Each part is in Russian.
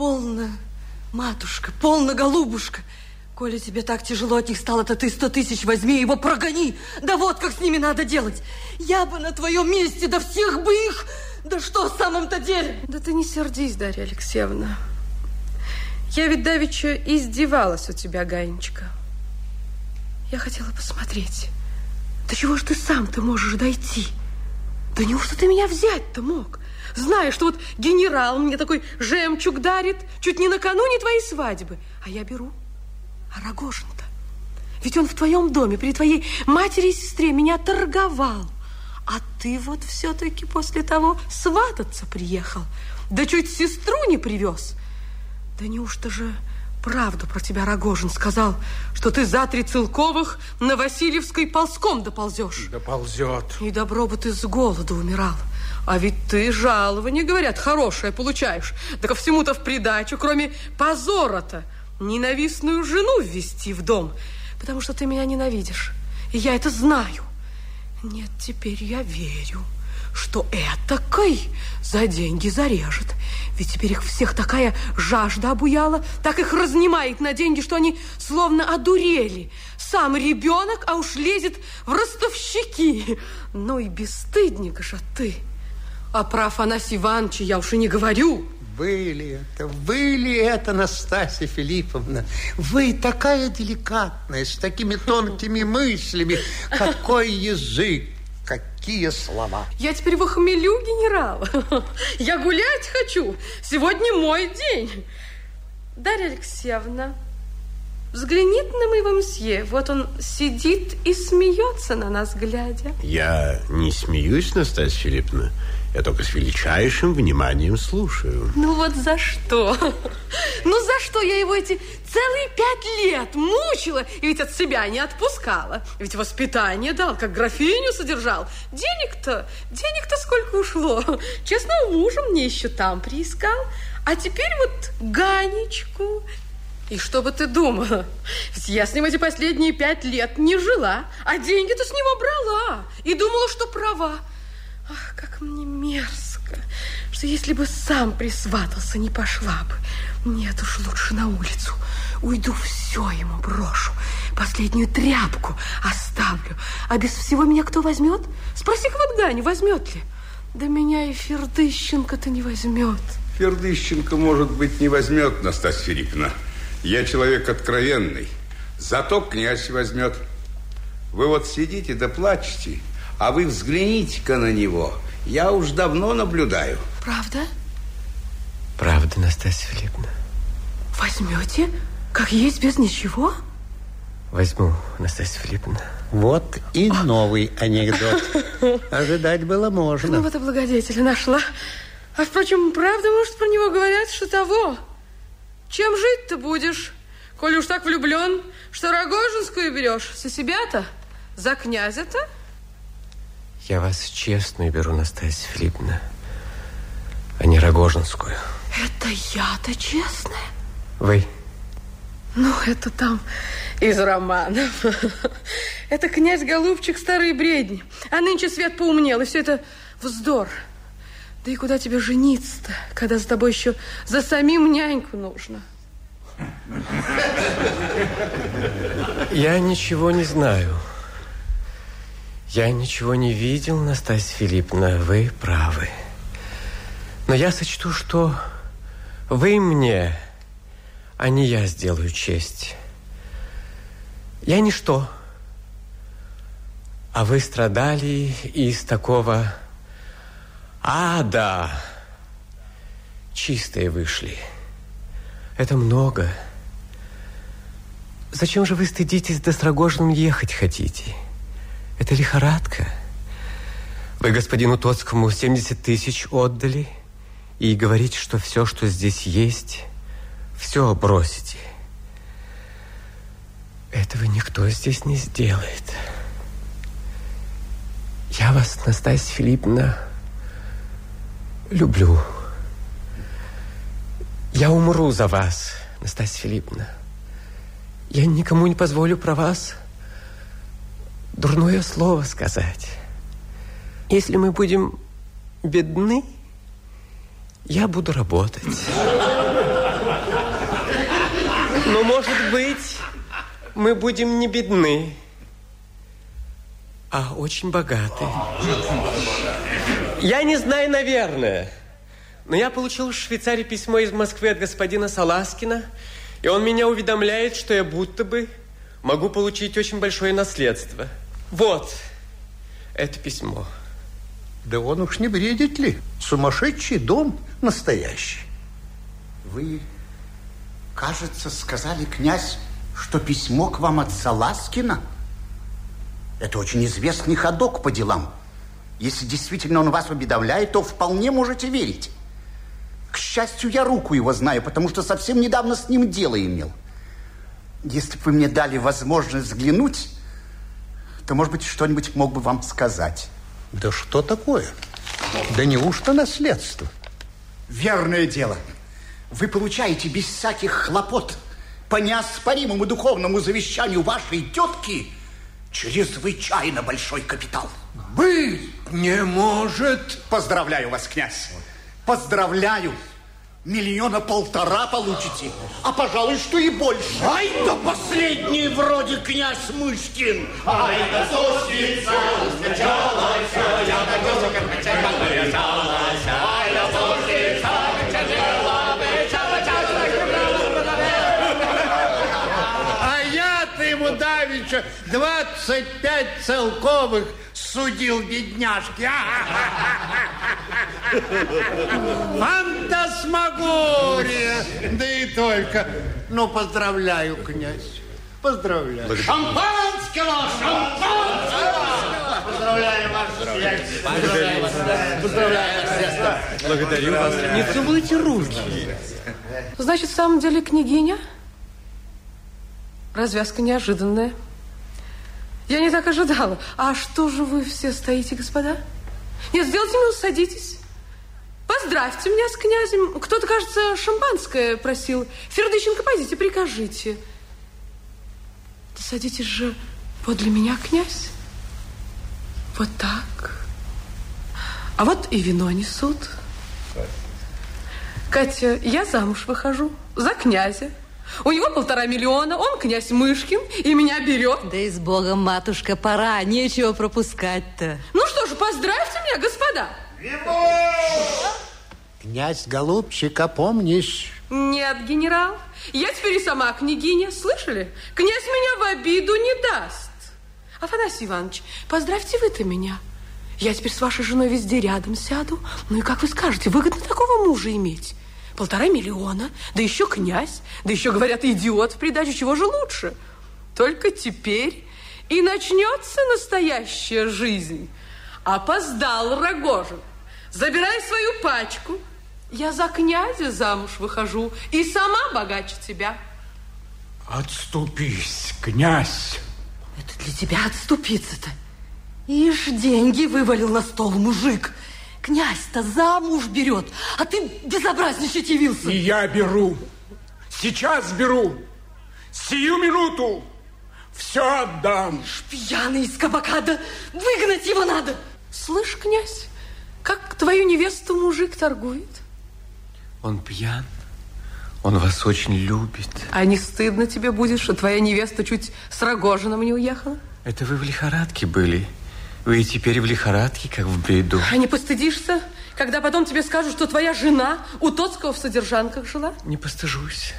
Полно, матушка, полно, голубушка. Коли тебе так тяжело от них стало, то ты сто тысяч возьми, его прогони. Да вот как с ними надо делать. Я бы на твоем месте, да всех бы их... Да что в самом-то деле? Да ты не сердись, Дарья Алексеевна. Я ведь давеча издевалась у тебя, Ганечка. Я хотела посмотреть, до чего ж ты сам-то можешь дойти? Да неужто ты меня взять-то мог? Зная, что вот генерал мне такой жемчуг дарит чуть не накануне твоей свадьбы, а я беру а Рогожин-то? Ведь он в твоем доме, при твоей матери и сестре меня торговал. А ты вот все-таки после того свататься приехал. Да чуть сестру не привез. Да неужто же правду про тебя Рогожин сказал, что ты за три целковых на Васильевской ползком доползешь? Доползет. И добро бы ты с голоду умирал. А ведь ты жалование, говорят, хорошее получаешь. Да ко всему-то в придачу, кроме позора-то ненавистную жену ввести в дом, потому что ты меня ненавидишь. И я это знаю. Нет, теперь я верю, что этакой за деньги зарежет. Ведь теперь их всех такая жажда обуяла, так их разнимает на деньги, что они словно одурели. Сам ребенок, а уж лезет в ростовщики. Ну и бесстыдник же ты. А про Афанасия Ивановича я уж и не говорю. Вы ли это? Вы ли это, Настасья Филипповна? Вы такая деликатная, с такими тонкими мыслями. Какой язык, какие слова. Я теперь в хмелю, генерал. Я гулять хочу. Сегодня мой день. Дарья Алексеевна, взгляни на моего мсье. Вот он сидит и смеется на нас, глядя. Я не смеюсь, Настасья Филипповна. Я только с величайшим вниманием слушаю. Ну вот за что? Ну за что я его эти целые пять лет мучила и ведь от себя не отпускала? Ведь воспитание дал, как графиню содержал. Денег-то, денег-то сколько ушло. Честно, мужа мне еще там приискал. А теперь вот Ганечку. И что бы ты думала? Ведь я с ним эти последние пять лет не жила, а деньги-то с него брала. И думала, что права. Ах, как мне мерзко, что если бы сам присватался, не пошла бы. Нет уж, лучше на улицу. Уйду, все ему брошу. Последнюю тряпку оставлю. А без всего меня кто возьмет? Спроси-ка вот Ганю, возьмет ли? Да меня и Фердыщенко-то не возьмет. Фердыщенко, может быть, не возьмет, Настасья Филипповна. Я человек откровенный. Зато князь возьмет. Вы вот сидите да плачете, а вы взгляните-ка на него. Я уж давно наблюдаю. Правда? Правда, Настасья Филипповна. Возьмете? Как есть, без ничего? Возьму, Настасья Филипповна. Вот и новый анекдот. Ожидать было можно. Ну вот и благодетеля нашла. А, впрочем, правда, может, про него говорят, что того? Чем жить ты будешь, коли уж так влюблен, что Рогожинскую берешь? За себя-то? За князя-то? Я вас честную беру, Настасья Филипповна, а не Рогожинскую. Это я-то честная? Вы? Ну, это там из романов. Это князь-голубчик старые бредни. А нынче свет поумнел, и все это вздор. Да и куда тебе жениться-то, когда за тобой еще за самим няньку нужно? Я ничего не знаю. Я ничего не видел, Настасья Филипповна, вы правы. Но я сочту, что вы мне, а не я сделаю честь. Я ничто. А вы страдали из такого ада. Чистые вышли. Это много. Зачем же вы стыдитесь, да с Рогожиным ехать хотите? Это лихорадка. Вы господину Тоцкому 70 тысяч отдали и говорите, что все, что здесь есть, все бросите. Этого никто здесь не сделает. Я вас, Настасья Филипповна, люблю. Я умру за вас, Настасья Филипповна. Я никому не позволю про вас дурное слово сказать. Если мы будем бедны, я буду работать. Но, может быть, мы будем не бедны, а очень богаты. Я не знаю, наверное, но я получил в Швейцарии письмо из Москвы от господина Саласкина, и он меня уведомляет, что я будто бы могу получить очень большое наследство. Вот это письмо. Да он уж не бредит ли? Сумасшедший дом настоящий. Вы, кажется, сказали, князь, что письмо к вам от Саласкина? Это очень известный ходок по делам. Если действительно он вас уведомляет, то вполне можете верить. К счастью, я руку его знаю, потому что совсем недавно с ним дело имел. Если бы вы мне дали возможность взглянуть, то, может быть, что-нибудь мог бы вам сказать. Да что такое? Да неужто наследство? Верное дело. Вы получаете без всяких хлопот по неоспоримому духовному завещанию вашей тетки чрезвычайно большой капитал. Быть не может. Поздравляю вас, князь. Поздравляю. Миллиона полтора получите, а пожалуй, что и больше. Ай да последний вроде князь Мышкин. Ай да сушница, сначала все, я так как началась. Ай да сушница, начала, А я-то ему давеча 25 целковых судил бедняжки. Фантасмагория, да и только. Ну, поздравляю, князь. Поздравляю. Шампанского, шампанского! Поздравляю вас, сиятельство. Поздравляю вас, Благодарю вас. Не целуйте руки. Значит, в самом деле, княгиня? Развязка неожиданная. Я не так ожидала. А что же вы все стоите, господа? Нет, сделайте минус, садитесь. Поздравьте меня с князем. Кто-то, кажется, шампанское просил. Фердыщенко, пойдите, прикажите. Да садитесь же подле меня, князь. Вот так. А вот и вино несут. Катя, я замуж выхожу за князя. У него полтора миллиона, он князь Мышкин, и меня берет. Да и с Богом, матушка, пора, нечего пропускать-то. Ну что ж, поздравьте меня, господа. Князь Голубчик, опомнись. Нет, генерал, я теперь и сама княгиня, слышали? Князь меня в обиду не даст. Афанасий Иванович, поздравьте вы-то меня. Я теперь с вашей женой везде рядом сяду. Ну и как вы скажете, выгодно такого мужа иметь? Полтора миллиона, да еще князь, да еще, говорят, идиот в придачу, чего же лучше? Только теперь и начнется настоящая жизнь. Опоздал Рогожин. Забирай свою пачку. Я за князя замуж выхожу и сама богаче тебя. Отступись, князь. Это для тебя отступиться-то. Ишь, деньги вывалил на стол мужик. Князь-то замуж берет, а ты безобразничать явился. И я беру. Сейчас беру. Сию минуту. Все отдам. Пьяный из кабака, да выгнать его надо. Слышь, князь, как твою невесту мужик торгует? Он пьян. Он вас очень любит. А не стыдно тебе будет, что твоя невеста чуть с Рогожином не уехала? Это вы в лихорадке были. Вы теперь в лихорадке, как в бреду. А не постыдишься, когда потом тебе скажут, что твоя жена у Тоцкого в содержанках жила? Не постыжусь.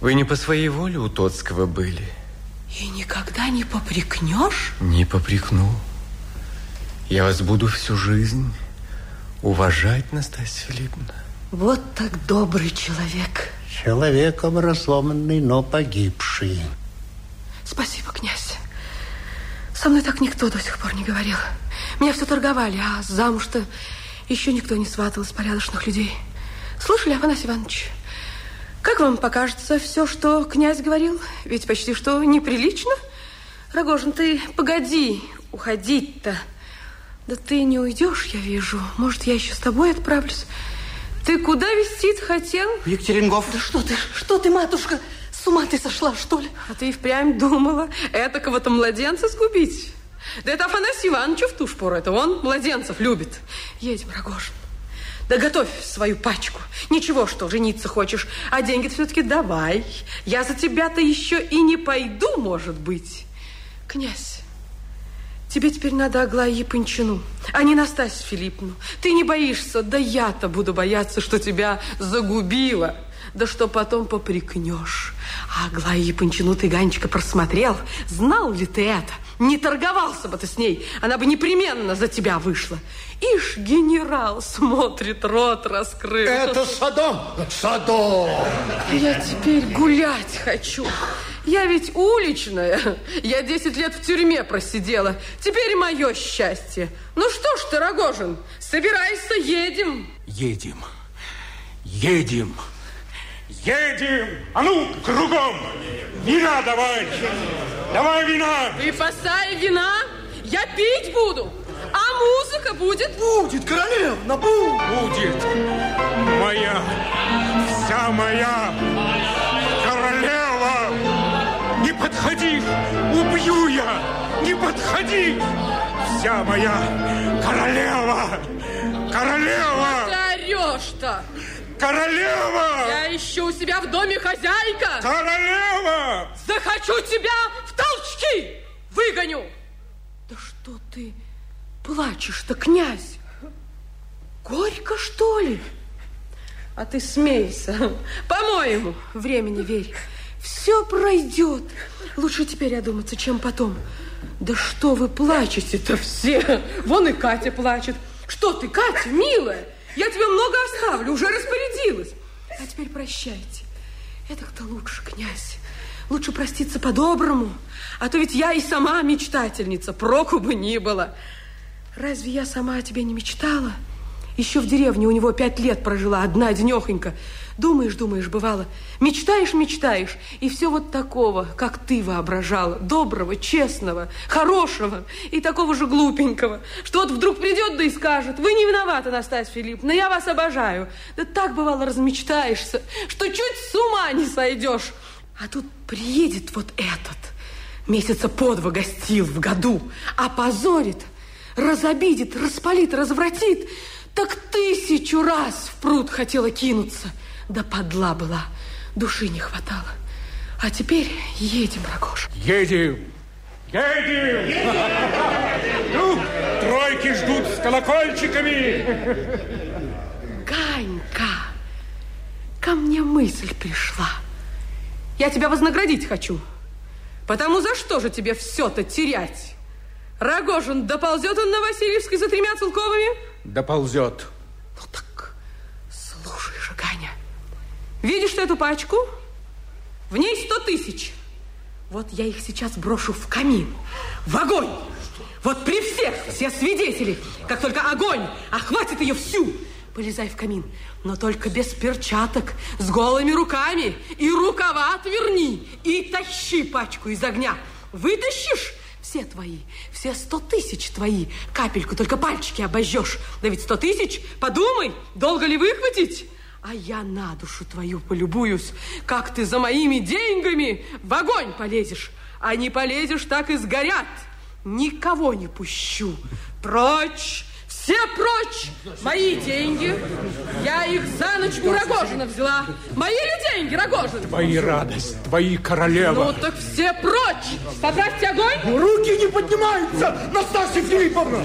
Вы не по своей воле у Тоцкого были. И никогда не попрекнешь? Не попрекну. Я вас буду всю жизнь уважать, Настасья Филипповна. Вот так добрый человек. Человек образованный, но погибший. Спасибо, князь. Со мной так никто до сих пор не говорил. Меня все торговали, а замуж-то еще никто не сватал из порядочных людей. Слышали, Афанасий Иванович? Как вам покажется все, что князь говорил? Ведь почти что неприлично. Рогожин, ты погоди уходить-то. Да ты не уйдешь, я вижу. Может, я еще с тобой отправлюсь. Ты куда вестить хотел? Екатерингов. Да что ты, что ты, матушка, с ума ты сошла, что ли? А ты и впрямь думала этакого-то младенца сгубить? Да это Афанасий Иванович в ту ж пору, это он младенцев любит. Едем, Рогожин. Да готовь свою пачку. Ничего, что жениться хочешь, а деньги все-таки давай. Я за тебя-то еще и не пойду, может быть. Князь, тебе теперь надо Аглае Япончину, а не Настасью Филипповну. Ты не боишься, да я-то буду бояться, что тебя загубила. Да что потом попрекнешь. А Аглая Япончину ты, Ганечка, просмотрел. Знал ли ты это? Не торговался бы ты с ней, она бы непременно за тебя вышла. Ишь, генерал смотрит, рот раскрыл. Это Садом! Садом! Я теперь гулять хочу. Я ведь уличная. Я 10 лет в тюрьме просидела. Теперь мое счастье. Ну что ж ты, Рогожин, собирайся, едем. Едем. Едем. Едем! А ну, кругом! Вина давай! Давай вина! Ты посай вина, я пить буду. А музыка будет? Будет, королевна, будет! Будет! Моя, вся моя королева! Не подходи! Убью я! Не подходи! Вся моя королева! Королева! Ты орешь-то! Королева! Я ищу у себя в доме хозяйка! Королева! Захочу тебя в толчки! Выгоню! Да что ты плачешь-то, князь? Горько, что ли? А ты смейся. По-моему, времени верь. Все пройдет. Лучше теперь одуматься, чем потом. Да что вы плачете-то все? Вон и Катя плачет. Что ты, Катя, милая? Я тебе много оставлю, уже распорядилась. А теперь прощайте. Это-то лучше, князь. Лучше проститься по-доброму. А то ведь я и сама мечтательница, проку бы ни было. Разве я сама о тебе не мечтала? Еще в деревне у него пять лет прожила, одна денехонька. Думаешь, думаешь, бывало, мечтаешь, мечтаешь, и все вот такого, как ты воображала, доброго, честного, хорошего и такого же глупенького, что вот вдруг придет да и скажет, вы не виноваты, Настасья Филипповна, я вас обожаю. Да так, бывало, размечтаешься, что чуть с ума не сойдешь. А тут приедет вот этот, месяца по два гостил в году, опозорит, разобидит, распалит, развратит, так тысячу раз в пруд хотела кинуться. Да подла была, души не хватало. А теперь едем, Рогоша. Едем! Едем! Ну, тройки ждут с колокольчиками. Ганька, ко мне мысль пришла. Я тебя вознаградить хочу. Потому за что же тебе все-то терять? Рогожин, доползет он на Васильевской за тремя целковыми? Доползет. Ну так, слушай же, Ганя. Видишь эту пачку? В ней сто тысяч. Вот я их сейчас брошу в камин, в огонь. Вот при всех, все свидетели, как только огонь охватит ее всю, полезай в камин, но только без перчаток, с голыми руками, и рукава отверни, и тащи пачку из огня. Вытащишь, все твои, все сто тысяч твои, капельку, только пальчики обожжешь. Да ведь сто тысяч, подумай, долго ли выхватить? А я на душу твою полюбуюсь, как ты за моими деньгами в огонь полезешь. А не полезешь, так и сгорят. Никого не пущу. Прочь! Все прочь! Мои деньги. Я их за ночь у Рогожина взяла. Мои ли деньги, Рогожин? Твои радость, твои королева. Ну так все прочь! Поправьте огонь! Руки не поднимаются, Настасья Филипповна!